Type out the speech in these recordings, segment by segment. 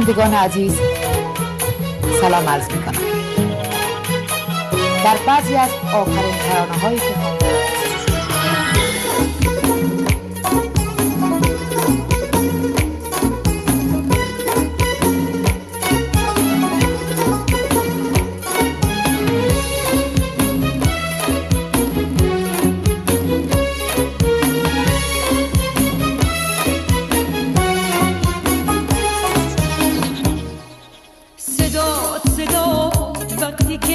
شنوندگان عزیز سلام عرض می کنم در بعضی از آخرین ترانه هایی که toxic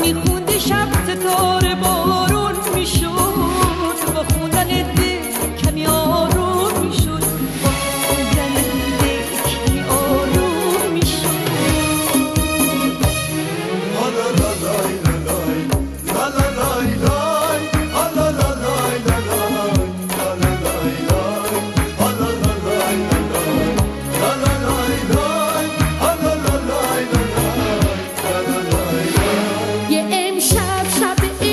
میخوندی شب ستاره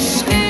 sabe.